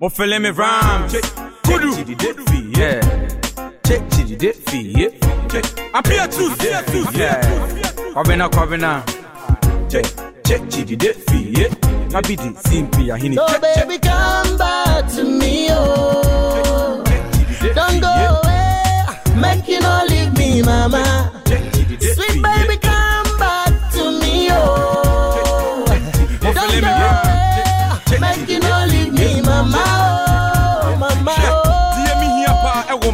Mo feeling me rhymes. Kudu. Yeah. Check chidi de fi. Yeah. Check. I'm here too. Here too. Yeah. Kwabena kwabena. Check. Check chidi de fi. Yeah. Kabidi simpi ya hini. So baby, come back to me, oh.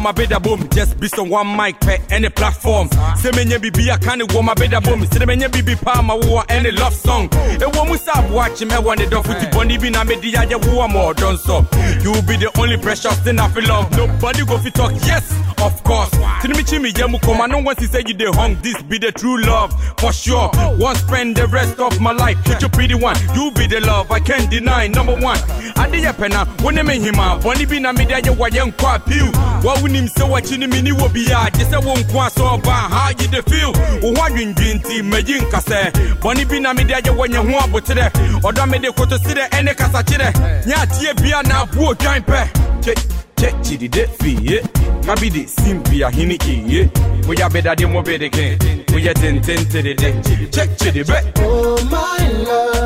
Want my bed boom. Just be on one mic, pet, any platform. Say me nye bibi, I can't want my bed boom. Say me nye bibi, pa, my war, any love song. Wo mu me one the dog with the bunny be na me dia ya wo more done so. You be the only precious thing I feel love. Nobody go fi talk, yes, of course. Tell me chimi yeah mu come, I know once he say you the hung, this be the true love, for sure. Won't spend the rest of my life your pretty one. You be the love, I can't deny, number one. Ade ya pena, wone me hima, bunny be na me dia ya wa yen kwa wawonim sɛ wakyi no mini wɔ biaa gye sɛ wo nko a sɛ ɔba ha gye de fil wo ho adwendwe nti mayi nkasɛ bɔne bi na mede agye wɔnyɛ ho aboterɛ ɔdɔ mede kotoserɛ ɛne kasakyerɛ nyɛ ateɛ bia na aboɔ dwan pɛ kyɛkyiride fiye. Kabidi simpia hini kiye moya bɛdade mɔbɛdeke moyɛ tententerede kyɛkyiribɛ oh my love.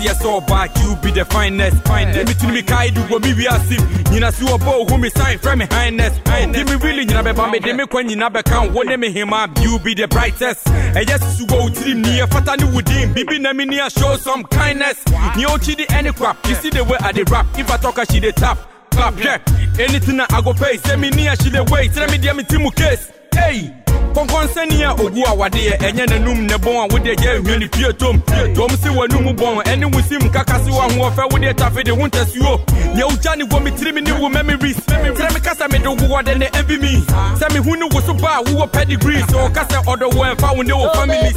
Yes all back you be the finest finest. Me tuni me kai do go mi wi asim nyina si obo hu me sign from me highness. Give me really nyina be ba me de me kwa nyina be kan. Wo ne me hima you be the brightest. E yes su go ni e fata ni wudin bibi na me ni a show some kindness. Ni o chi di any crap. You see the way i dey rap. If i talk I she dey tap clap yeah. Anything I go pay say me ni a she dey wait. Tell me dia me timu case. Hey kɔnkɔnsɛne a ogu a wadeɛ ɛnyɛ n'anum ne bɔn a wodeɛ gya ahwɛ ne pie tom. Se w'anum bɔn ɛne wo sim kaka se woahoɔfɛ wodeɛ tafe de wo ntasuo nea wogya ne wɔ me tirim ne wo memories. Kyerɛ me kasa mede wo wɔde ne envy me. Sɛ mehu ne wo so ba a wowɔ pedigree sɛ wɔka sɛ ɔdɔ wɔ ɛmfa wo ne wo families